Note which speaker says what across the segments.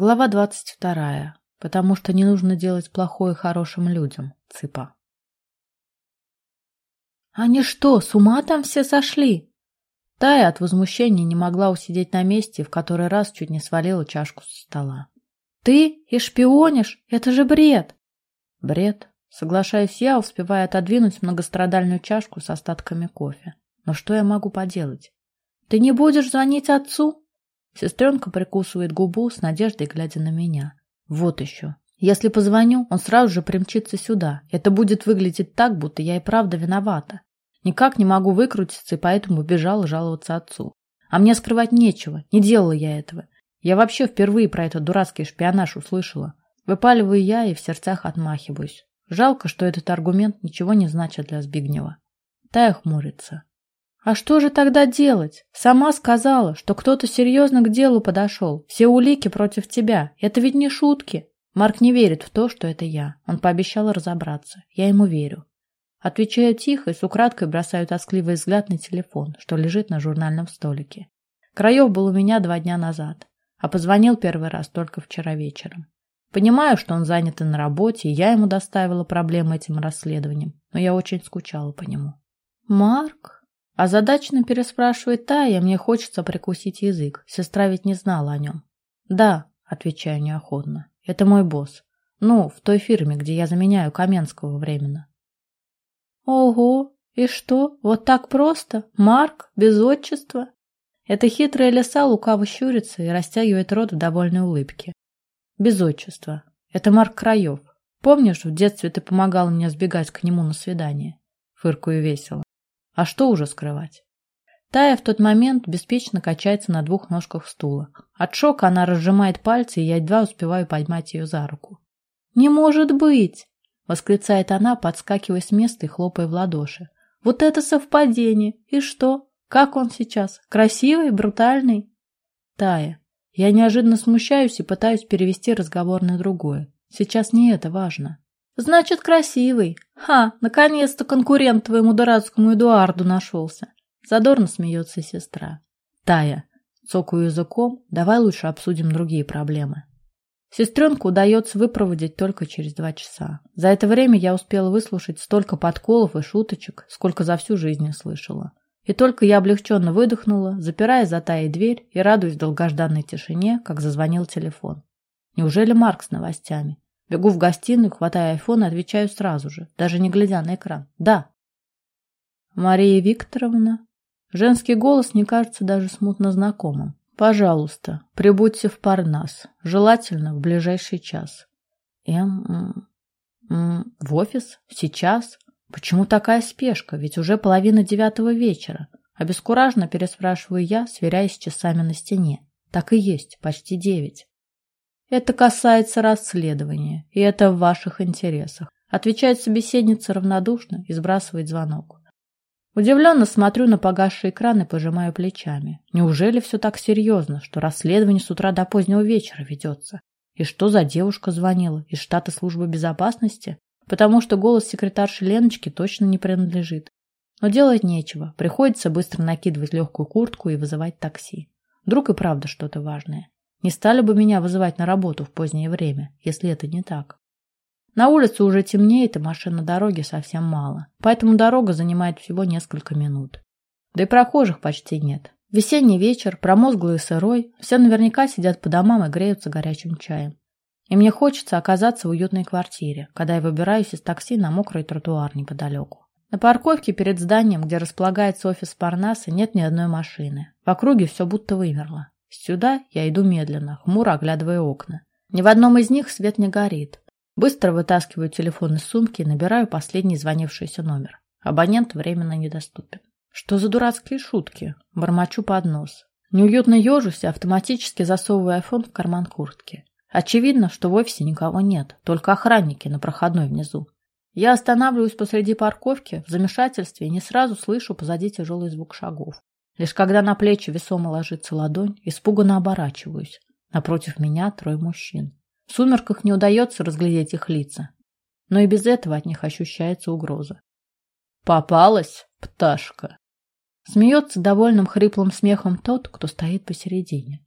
Speaker 1: Глава двадцать вторая. Потому что не нужно делать плохое хорошим людям. Цыпа. Они что, с ума там все сошли? Тая от возмущения не могла усидеть на месте в который раз чуть не свалила чашку со стола. Ты и шпионишь? Это же бред. Бред. Соглашаюсь я, успевая отодвинуть многострадальную чашку с остатками кофе. Но что я могу поделать? Ты не будешь звонить отцу? Сестренка прикусывает губу с надеждой, глядя на меня. Вот еще. Если позвоню, он сразу же примчится сюда. Это будет выглядеть так, будто я и правда виновата. Никак не могу выкрутиться, и поэтому бежала жаловаться отцу. А мне скрывать нечего, не делала я этого. Я вообще впервые про этот дурацкий шпионаж услышала. Выпаливаю я и в сердцах отмахиваюсь. Жалко, что этот аргумент ничего не значит для Збигнева. Тая хмурится. А что же тогда делать? Сама сказала, что кто-то серьезно к делу подошел. Все улики против тебя. Это ведь не шутки. Марк не верит в то, что это я. Он пообещал разобраться. Я ему верю. Отвечаю тихо и с украдкой бросаю тоскливый взгляд на телефон, что лежит на журнальном столике. Краев был у меня два дня назад, а позвонил первый раз только вчера вечером. Понимаю, что он занят и на работе, и я ему доставила проблемы этим расследованием, но я очень скучала по нему. «Марк?» Озадаченно переспрашивает Тая, мне хочется прикусить язык. Сестра ведь не знала о нем. «Да», — отвечаю неохотно, — «это мой босс. Ну, в той фирме, где я заменяю Каменского временно». «Ого! И что, вот так просто? Марк? Без отчества?» Эта хитрая лиса лукаво щурится и растягивает рот в довольной улыбке. Без отчества. Это Марк Краев. Помнишь, в детстве ты помогал мне сбегать к нему на свидание? Фыркую весело. А что уже скрывать? Тая в тот момент беспечно качается на двух ножках стула. От шока она разжимает пальцы, и я едва успеваю поймать ее за руку. «Не может быть!» — восклицает она, подскакивая с места и хлопая в ладоши. «Вот это совпадение! И что? Как он сейчас? Красивый, брутальный?» «Тая, я неожиданно смущаюсь и пытаюсь перевести разговор на другое. Сейчас не это важно. Значит, красивый. Ха, наконец-то конкурент твоему дурацкому Эдуарду нашелся. Задорно смеется сестра. Тая, цокаю языком, давай лучше обсудим другие проблемы. Сестренку удается выпроводить только через два часа. За это время я успела выслушать столько подколов и шуточек, сколько за всю жизнь слышала. И только я облегченно выдохнула, запирая за Таей дверь и радуясь долгожданной тишине, как зазвонил телефон. Неужели Марк с новостями? Бегу в гостиную, хватаю айфон и отвечаю сразу же, даже не глядя на экран. Да. Мария Викторовна. Женский голос не кажется даже смутно знакомым. Пожалуйста, прибудьте в Парнас, желательно в ближайший час. Эм, в офис? Сейчас? Почему такая спешка? Ведь уже половина девятого вечера. Обескураженно переспрашиваю я, сверяясь с часами на стене. Так и есть, почти девять. Это касается расследования, и это в ваших интересах. Отвечает собеседница равнодушно и сбрасывает звонок. Удивленно смотрю на погасший экран и пожимаю плечами. Неужели все так серьезно, что расследование с утра до позднего вечера ведется? И что за девушка звонила? Из штата службы безопасности? потому что голос секретарши Леночки точно не принадлежит. Но делать нечего, приходится быстро накидывать легкую куртку и вызывать такси. Вдруг и правда что-то важное. Не стали бы меня вызывать на работу в позднее время, если это не так. На улице уже темнеет, и машин на дороге совсем мало, поэтому дорога занимает всего несколько минут. Да и прохожих почти нет. Весенний вечер, промозглый и сырой, все наверняка сидят по домам и греются горячим чаем. И мне хочется оказаться в уютной квартире, когда я выбираюсь из такси на мокрый тротуар неподалеку. На парковке перед зданием, где располагается офис Парнаса, нет ни одной машины. В округе все будто вымерло. Сюда я иду медленно, хмуро оглядывая окна. Ни в одном из них свет не горит. Быстро вытаскиваю телефон из сумки и набираю последний звонившийся номер. Абонент временно недоступен. Что за дурацкие шутки? Бормочу под нос. Неуютно ежусь и автоматически засовываю айфон в карман куртки. Очевидно, что в офисе никого нет, только охранники на проходной внизу. Я останавливаюсь посреди парковки в замешательстве и не сразу слышу позади тяжелый звук шагов. Лишь когда на плечи весомо ложится ладонь, испуганно оборачиваюсь. Напротив меня трое мужчин. В сумерках не удается разглядеть их лица, но и без этого от них ощущается угроза. «Попалась, пташка!» Смеется довольным хриплым смехом тот, кто стоит посередине.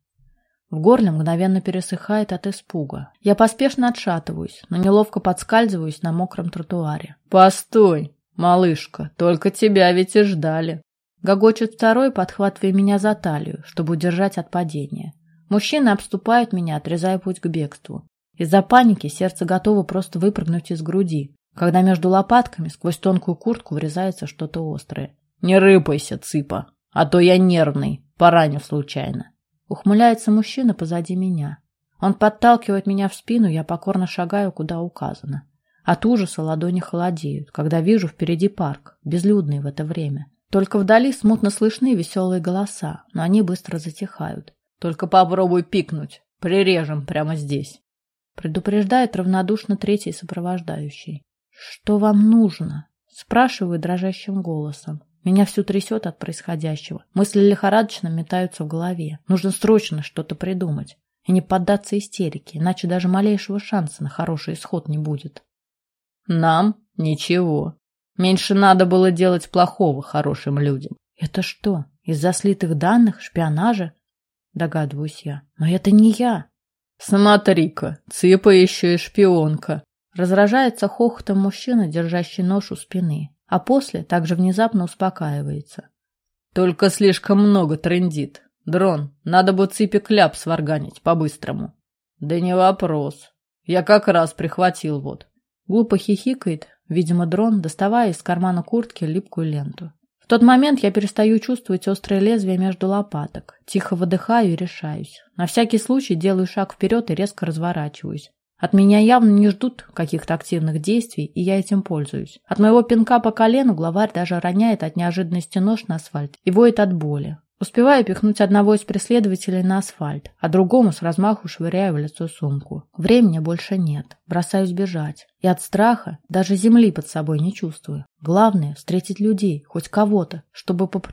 Speaker 1: В горле мгновенно пересыхает от испуга. Я поспешно отшатываюсь, но неловко подскальзываюсь на мокром тротуаре.
Speaker 2: «Постой, малышка, только тебя ведь и ждали!»
Speaker 1: Гогочет второй, подхватывая меня за талию, чтобы удержать от падения. Мужчины обступают меня, отрезая путь к бегству. Из-за паники сердце готово просто выпрыгнуть из груди, когда между лопатками сквозь тонкую куртку врезается что-то острое.
Speaker 2: «Не рыпайся, цыпа, а то я нервный, пораню случайно».
Speaker 1: Ухмыляется мужчина позади меня. Он подталкивает меня в спину, я покорно шагаю, куда указано. От ужаса ладони холодеют, когда вижу впереди парк, безлюдный в это время. Только вдали смутно слышны веселые голоса, но они быстро затихают.
Speaker 2: Только попробуй пикнуть, прирежем прямо здесь.
Speaker 1: Предупреждает равнодушно третий сопровождающий. «Что вам нужно?» Спрашиваю дрожащим голосом. Меня всю трясет от происходящего. Мысли лихорадочно метаются в голове. Нужно срочно что-то придумать. И не поддаться истерике, иначе даже малейшего шанса на хороший исход не будет.
Speaker 2: Нам ничего. Меньше надо было делать плохого хорошим людям.
Speaker 1: Это что, из-за слитых данных, шпионажа? Догадываюсь я. Но это не я.
Speaker 2: Смотри-ка, Цыпа еще и шпионка.
Speaker 1: Разражается хохотом мужчина, держащий нож у спины а после также внезапно успокаивается.
Speaker 2: Только слишком много трендит. Дрон, надо бы ципи кляп сварганить по-быстрому. Да не вопрос. Я как раз прихватил вот.
Speaker 1: Глупо хихикает, видимо, дрон, доставая из кармана куртки липкую ленту. В тот момент я перестаю чувствовать острое лезвие между лопаток. Тихо выдыхаю и решаюсь. На всякий случай делаю шаг вперед и резко разворачиваюсь. От меня явно не ждут каких-то активных действий, и я этим пользуюсь. От моего пинка по колену главарь даже роняет от неожиданности нож на асфальт и воет от боли. Успеваю пихнуть одного из преследователей на асфальт, а другому с размаху швыряю в лицо сумку. Времени больше нет. Бросаюсь бежать. И от страха даже земли под собой не чувствую. Главное — встретить людей, хоть кого-то, чтобы поп